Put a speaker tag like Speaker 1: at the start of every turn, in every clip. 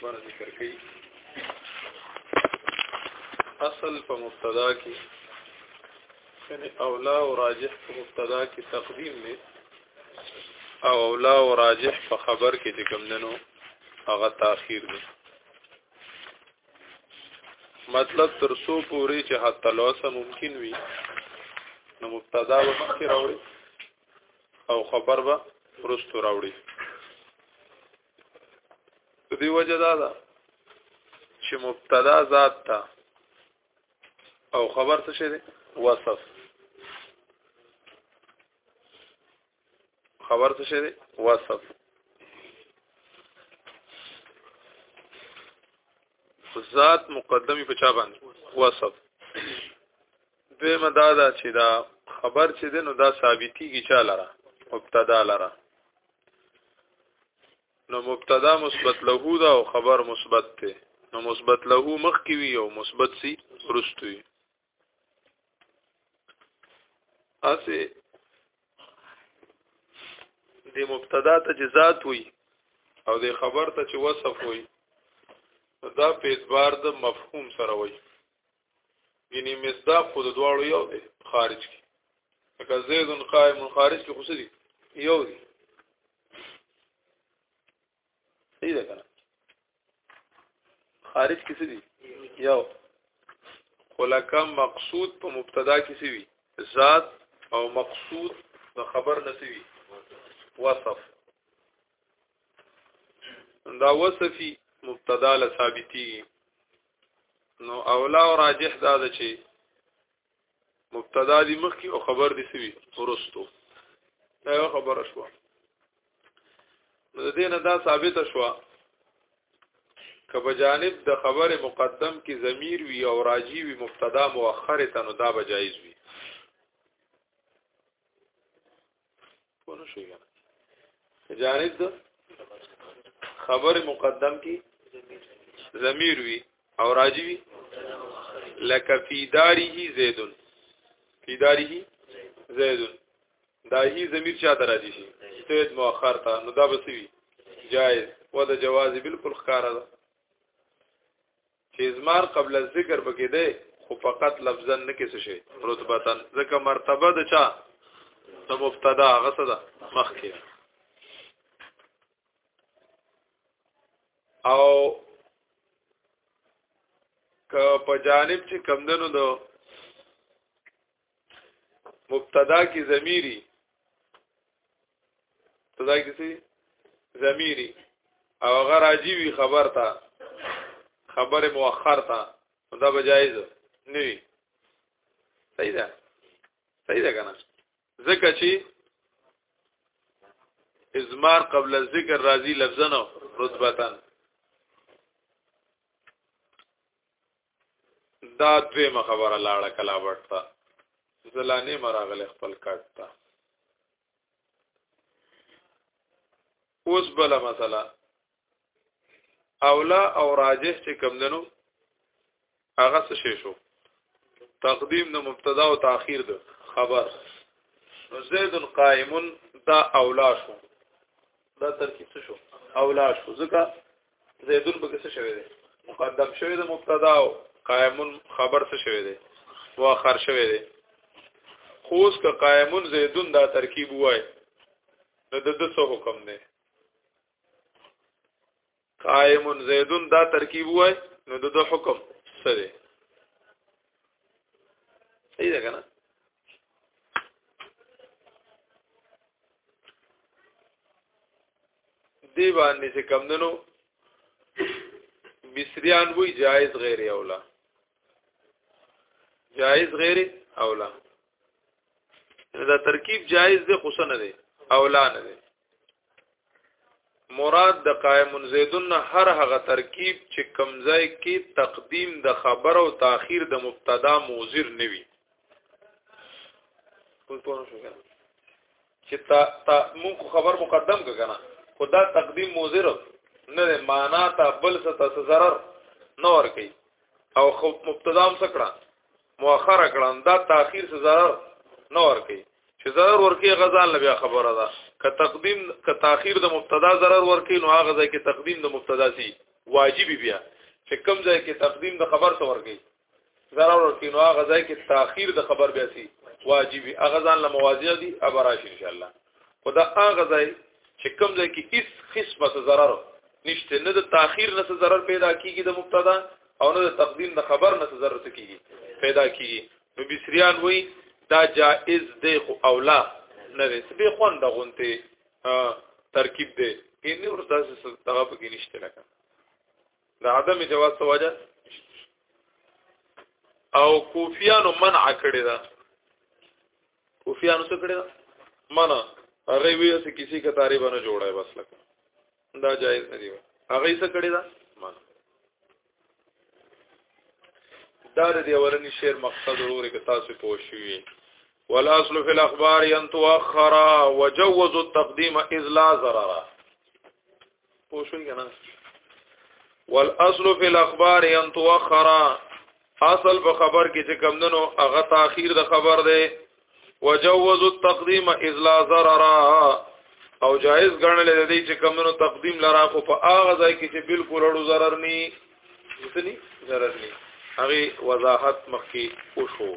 Speaker 1: بار ذکر کوي اصل په مبتدا کې یعنی اولا او راجح په مبتدا کې تقدیم دی او اولا او راجح په خبر کې چې کوم دنو هغه تاخير دی مطلب تر سو پورې چې حتی لوسه ممکن وي نو مبتدا به مخکې راوړي او خبر به وروسته راوړي دی وجه دا ده چې مبتدا ذات تا او خبر څه شي وصف خبر څه شي وصف ذات مقدمي په چا باندې وصف دویمه دا ده چې دا خبر چې دینو دا ثابتيږي چا لره مبتدا لره نو مبتدا مثبت له دا او خبر مثبت ته نو مثبت له مخ کی وی او مثبت سی ورستوي اسه د مبتدا ته جزات وي او د خبر ته چې وصف وي دا په اعتبار د مفهوم سره وي یعنی مصداق خو د دواړو یو دی خارج کې لکه زید قائم خارج کې خو سړي یو دی صحیح ده کنه خارج کې سړي یو خلکه مقصود په مبتدا کې سوي ذات او مقصود د خبر نسوي وصف دا وصفي مبتدا له ثابتي نو اولا او راجح دا ده چې مبتدا دی مخکې او خبر دی سوي ورستو دا یو خبره شو نو د دې نه دا ثابت شو که په جانب د خبره مقدم کې ضمیر وي او راجی وي مبتدا مؤخره ته نو دا به جایز وي په نشي کنه جانب د خبر مقدم کی ضمیر وی او راجی وی لک فی داره زید فی داره زید دا هی ضمیر چا ته راځي شي سید مؤخر ته نو دا بسوي جائز و د جواز بالکل خکاره ده چې ازمار قبل الذکر بګې دی خو فقط لفظا نه کې څه شي رتبتن ځکه مرتبه د چا د مبتدا غسه ده مخکې او که په جانب چې کمدنو د مبتدا کی ضمیری مبتدا کی سی ضمیری او هغه راځي وی خبر تا خبر مؤخر تا دا به جایز نه وي صحیح ده صحیح ده کنه ځکه چې ازمار قبل الذکر راضی لفظا رتبتا دا دوی مخبره لاړه کلا ورته زلانه مراغله خپل کټتا اوس بل مسله اولا او راجح چې کم دنو هغه څه شي شو تقدیم د مبتدا او تاخير د خبر زید قائم دا اولا شو دا ترکیب څه شو اولا شو ځکه زیدون به څه شوی دی مقدم شوی دی مبتدا او قائمون خبر څه شوی دی مؤخر شوی دی خوس که قائمون زیدون دا ترکیب وای نو د د څه حکم دی قائمون زیدون دا ترکیب وای نو د د حکم څه دی صحیح ده کنه دی باندې چې کم دنو مصریان وی جایز غیر اولا جایز غیر اولا دا ترکیب جایز دی خو نه دی اولا نه دی مراد د قائم زیدن هر هغه ترکیب چې کمزای کې تقدیم د خبر او تاخير د مبتدا موزر نوي چې تا تا مونږ خبر مقدم کنا خدا تقدیم موزر نه معنا ته بل څه ته zarar نه ور کوي او خو مبتدا هم سکړه مؤخر کړه دا تاخير څه zarar نه ور کوي چې zarar ور کوي غزال نه بیا خبره ده که تقدیم که تاخير د مبتدا zarar ور کوي نو هغه ځای کې تقدیم د مبتدا سي واجب بیا چې کم ځای کې تقدیم د خبر څور کوي زراور کینو هغه ځای کې تاخير د خبر بیا سي واجبي هغه ځان له مواضع دي ابراش ان شاء الله خدا هغه ځای چې کوم ځای کې هیڅ قسمه zarar نشته نه د تاخير نه zarar پیدا کیږي د مبتدا او نه د تقدیم د خبر نه zarar کیږي پیدا کیږي نو بسریان وای دا جائز دی خو اولا نه دی به خوند غونته ترکیب دی ان ورته څه دغه پکې نشته لکه د عدم جواز څه وجه او کوفیانو منع کړی دا کوفیانو څه کړی دا منع هغه وی چې کسی کا تعریف نه جوړای بس لکه دا جایز نه دی هغه څه کړی دا منع دا د اولنی شعر مقصد وروره که تاسو پوه شئ والاصل في الاخبار ان تؤخر وجوز التقديم اذ لا ضرر پوه شوي که نه والاصل فی الاخبار ان توخر اصل په خبر کې چې کمندنو هغه تاخير د خبر دی وجوز التقديم اذ لا ضرر او جائز ګڼل دی چې کمندنو تقدیم لرا خو په هغه ځای کې چې بالکل اړو ضرر ني مثلی ضرر ني هغه وضاحت مخکې وشو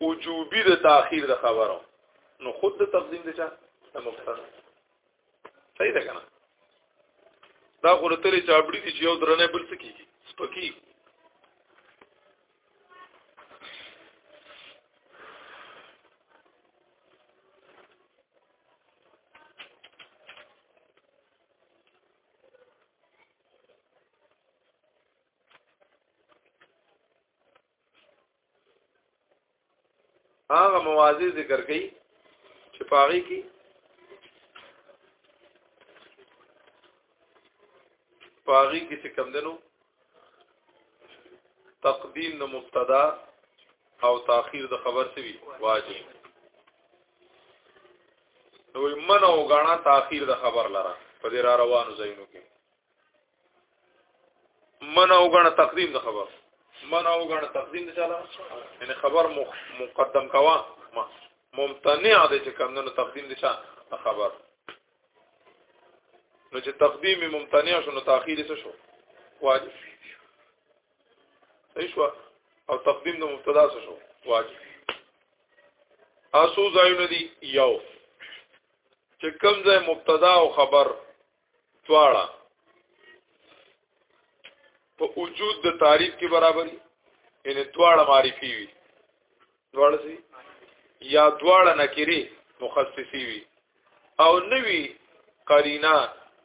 Speaker 1: وجوبی د تاخير د خبرو نو خود د تقدیم د چا د مبتدا صحیح ده کنه دا خو له تلې چابړي دي چې یو درنه بل څه کیږي سپکی هغه موازی ذکر کړي چې پاغي کې پاغي کې څه کم دنو تقدیم د مبتدا او تاخير د خبر څه وی واجب نو من او غاڼه تاخير د خبر لره په دې را روانو ځایونو کې من او غنه تقدیم د خبر من او غنه تقدیم د چاله یعنی خبر مقدم کوا ممتنع دی چې کوم نه تقدیم دي څه خبر نو چې تقدیم ممتنع شو نو تاخير څه شو واجب صحیح شو او تقدیم د مبتدا څه شو واجب اسو ځایونه دي یو چې کوم ځای مبتدا او خبر دواړه په وجود د تعریف کې برابرۍ ان دواړه معرفي وي دواړه سي یا دواړه نکري مخصصي وي او نوي قرینه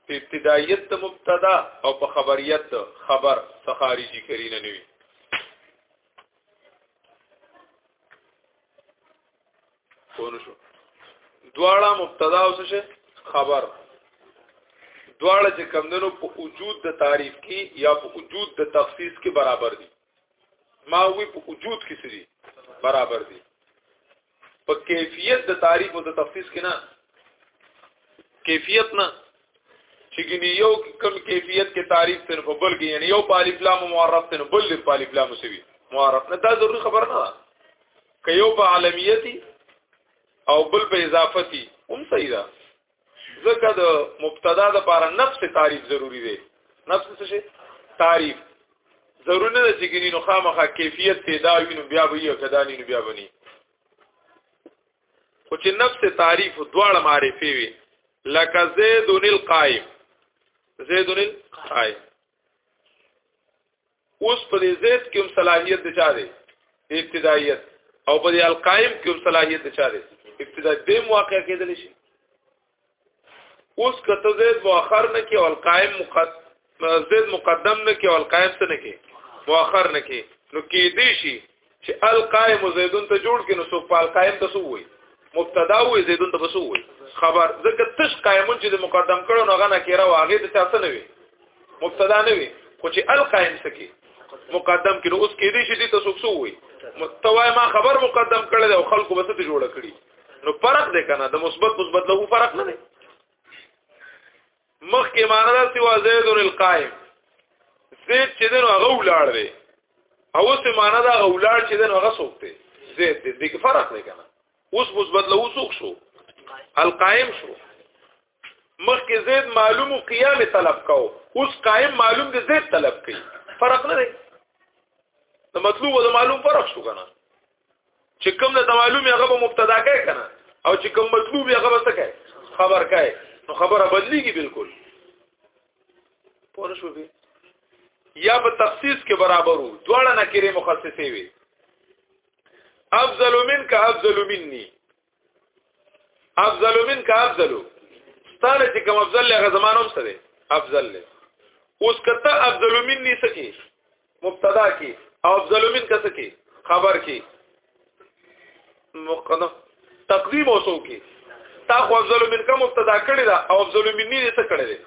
Speaker 1: په ابتدایت د مبتدا او په خبریت د خبر څخه خارجي قرینه نوي کونه شو دواړه مبتدا او څه خبر دواړه چې کمندنو په وجود د تعریف کې یا په وجود د تخصیص کې برابر دي ما وی په وجود کې سړي برابر دي په کیفیت د تعریف او د تخصیص کې نه کیفیت نه چې ګنې یو کم کیفیت کې تعریف تن په بل کې یعنی یو په الف لام معرف تن بل په الف لام سوي معرف نه دا ضروري خبر نه ده که یو په عالمیتی او بل په اضافتی هم صحیح ده ځکه د مبتدا د لپاره نفس تعریف ضروری دی نفس څه شي تعریف ضرور نه چې ګینې نو خامخا کیفیت پیدا وي نو بیا به یې کدا نه بیا بني خو چې نفس تعریف دواړه معرفي وي لکه زید القائم زید القائم اوس په دې زید کې هم صلاحیت د چا دی ابتدایت او په دې القائم کې هم صلاحیت د چا دی ابتدای به واقع کېدل شي اوس کته زید مؤخر نه کې او القائم مقدم زید مقدم نه کې او القائم څه نه کې مؤخر نه کې نو کې دې شي چې القائم زیدون ته جوړ کینو سو په القائم ته سو وي مبتدا وي زیدون ته بسو وي خبر ځکه تش قائمون چې د مقدم کړو نه غنه کیره واغې د چا څه نه وي مبتدا نه وي خو چې القائم سکی مقدم کینو اوس کې دې شي ته سو سو وي متوای ما خبر مقدم کړل او خلکو به څه جوړ کړی نو فرق دی کنه د مثبت مثبت له فرق نه دی مخکې معنی دا سوا زید القائم زید چې دنو هغه ولاړ دی او اوس معنی دا هغه ولاړ چې دنو هغه څوک دی زید دی دغه فرق دی کنه اوس مثبت له اوسوک شو القائم شو مخکې زید معلوم قیام طلب کاو اوس قائم معلوم دی زید طلب کوي فرق نه دی د مطلوب او د معلوم فرق شو کنه چې کوم د معلومي هغه به مبتدا کوي کنه او چې کوم مطلوب هغه به څه کوي خبر کوي نو خبره بدليږي بالکل پوه شو به یا په تخصیص کې برابرو دواړه نکره مخصصې وي افضل منک افضل مني افضل منک افضل ستاره چې کوم افضل له زمانوم سره افضل له اوس کته افضل مني سکی مبتدا کی او افضل من کته کی خبر کی مقدم تقدیم اوسو کی تا خو افضل من کا مبتدا کړی دا او افضل مني دې څه کړی دی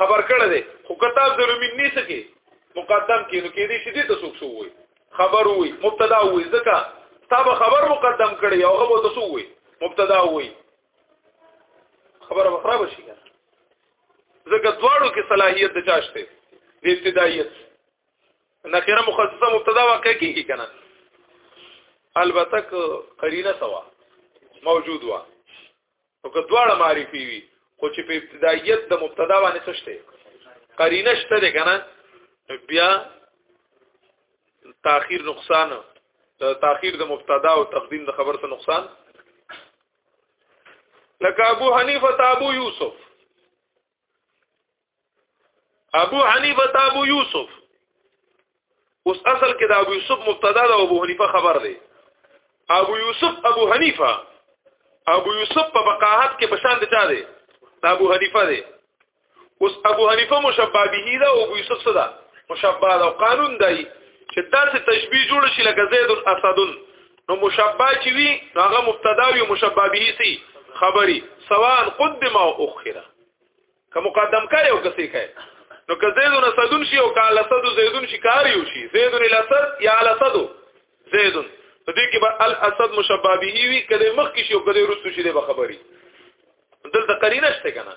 Speaker 1: خبر کړی دی خو کته افضل مني سکی مقدم کی نو کې دې شدید تسوک سو وي خبر وي مبتدا وي ځکه تاب خبر مقدم کړي او هغه ته سو وي مبتدا وي خبره خراب شي ځکه دواړو کې صلاحيت د چاشته د ابتدایت نخره مخصصه مبتدا واقع کیږي کنه البته قرینه سوا موجود وا نو که دواړه معرفي وي خو چې په ابتدایت د مبتدا باندې څه شته قرینه شته ده کنه بیا تاخير نقصان تاخير د مبتدا او تقدیم د خبر څخه نقصان لکه ابو حنیفه ابو یوسف ابو حنیفه ابو یوسف اوس اصل کې د ابو یوسف مبتدا ده ابو حنیفه خبر دی ابو یوسف ابو حنیفه ابو یوسف په بقاحت کې پشان دي چا دی ابو حنیفه دی اوس ابو حنیفه مشبہ به ده او ابو یوسف صدا مشبہ ده قانون دی چې داسې تشبیه جوړ شي لکه زید الاسد نو مشبہ چې وي هغه مبتدا وي مشبہ به سي خبري سواء قدم او اخره که مقدم کړي او کسي کړي نو که زیدون صدون شي او کاله صدو زیدون شي کاری او شي زیدون الاسد یا الاسدو زیدون په دې کې به الاسد مشبابه وي کله مخ کې شي او کله رسو شي به خبري دلته قرینه شته کنه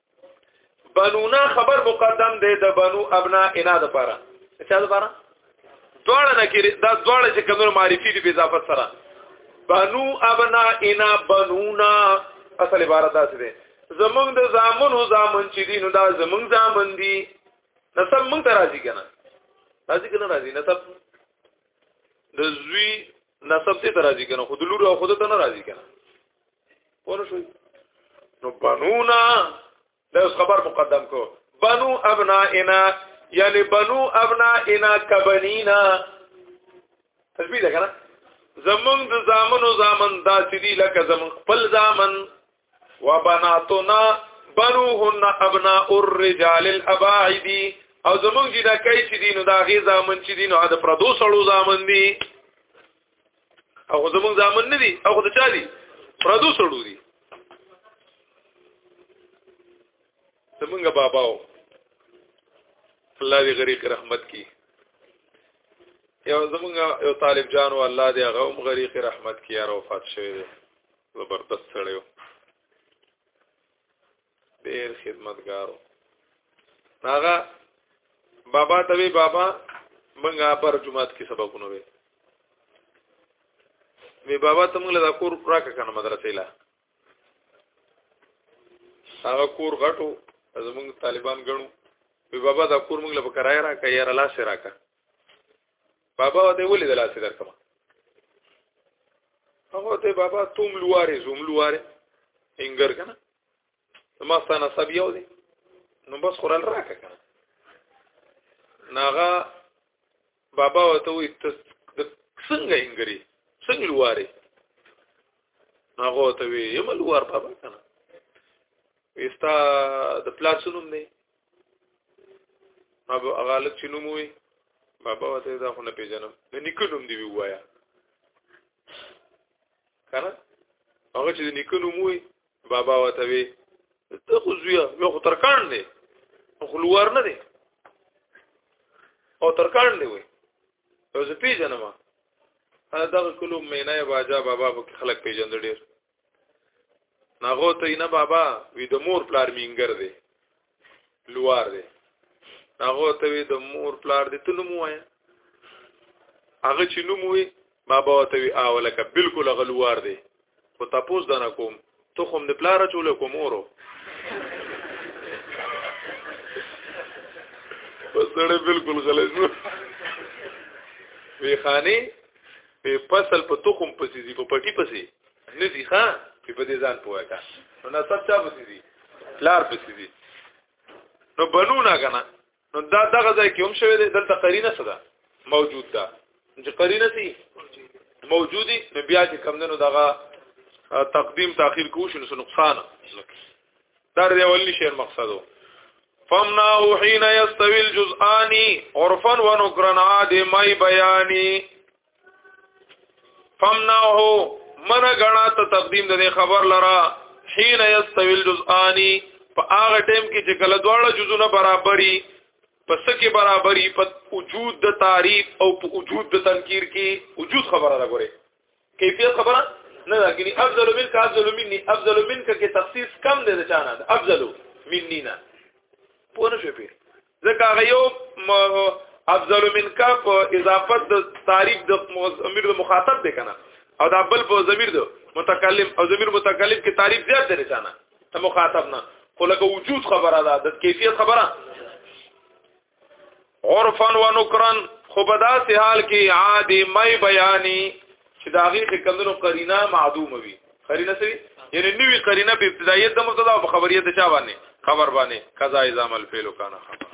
Speaker 1: بنونا خبر مقدم دی د بنو ابنا انا د پاره چا د پاره دواړه نه کړي دا دواړه چې کومه معرفي دي په اضافه سره بنو ابنا انا بنونا اصل عبارت دا څه دی زمونږ د زامن او زامن چې دي نو دا زمونږ زامن دي نسب مونږ ته راځي کنه راځي کنه راځي نسب د زوی نسب ته راځي کنه خود لور او خود ته نه راځي کنه ورشوي نو بنونا دا اوس خبر مقدم کو بنو ابنائنا یعنی بنو ابنائنا کبنینا تشبیه ده کنه زمون د زامنو زامن داسې دي لکه زمون خپل زامن وبناتنا بنوهن ابناء الرجال الاباعد او زمون جنکای چې دینو دا غي زامن چې دینو دا پردو سړو زامن دي او زمونږ ځامن نه دي او خو ته چا دي پردو سړو دي زمونږ باباو الله دې غریق رحمت کی یو زمونږ یو طالب جان او الله دې هغه هم غریق رحمت کی یار وفات شوی دی زبردست سړی ډیر خدمتګارو هغه بابا ته وی بابا منګه پر جمعات کې سبقونه وی وی بابا ته موږ له کور راکه کنه مدرسې لا هغه کور غټو زمونږ طالبان غنو وی بابا دا کور موږ له کرای راکه یا لا سره راکه بابا وته ولې د لاسه درکم هغه ته بابا توم لواره زوم لواره انګر کنه ما ستانه سب یو دی نو بس قران راکا کنه ناغه بابا وته وي ته څنګه انګري څنګه لواري ناغه وته وي یم لوار بابا کنه وستا د پلاسونوم دی ما به غالب چنوموي بابا وته دا خو نه پیژنم نه نکونوم دی وایا کنه هغه چې نکونوموي بابا وته وی ته خو زویا یو خو ترکان دی خو لوار نه دی او ترکان دی وی او زه پیژنم دا کلو مینه باجا بابا په خلک پیژند ډیر ناغو ته نه بابا وی د مور پلار مینګر دی لوار دی هغه ته وی د مور پلار دی ته نوم وای هغه چې نوم وی ما به ته وی اولکه بالکل هغه لوار دی خو تاسو دا نه کوم ته کوم د پلار چول کوم اورو بس سره بالکل غلط نو وی خاني په فصل په تخم پسې دی په پټي پسې نه دي ښا چې په دې ځان پوهه کا نو نسب چا پسې دي پلار پسې دي نو بنو نه کنه نو دا دغه ځای کې هم شوی دی دلته قرینه څه ده موجود ده چې قرینه سي موجودي نو بیا چې کم دنو دغه تقدیم تاخير کوش نو نقصان دا دی اولی شعر مقصدو فمناه حين يستوي الجزآن عرفا ونكرا عادمي بياني فمنعه من غنا ته تقدیم د خبر لرا حين يستوي الجزءان فاغه ټیم کې چې کله دواړه جزونه برابرۍ پس کې برابرۍ په وجود د تعریف او په وجود د تنکیر کې وجود خبره ده ګوره کیفیت خبره نه ده کې افضل منك افضل مني افضل منك کې تخصیص کم دی د چانه افضل مني نه پوه نه شو پیری ځکه هغه یو افضل من کا په اضافه د تعریف د ضمیر د مخاطب دی کنه او دا بل په ضمیر د متکلم او ضمیر متکلم کې تعریف زیات دی رسانه ته مخاطب نه خو لکه وجود خبره ده د کیفیت خبره عرفا و نکرا خو په داسې حال کې عادي مې بیاني چې دا غي چې کمونو قرینه معدوم وي قرینه سوي یعنی نوې قرینه په ابتدایت د مبتدا او خبریت د چا باندې خبر باندې قضا اذا عمل فعل کان خبر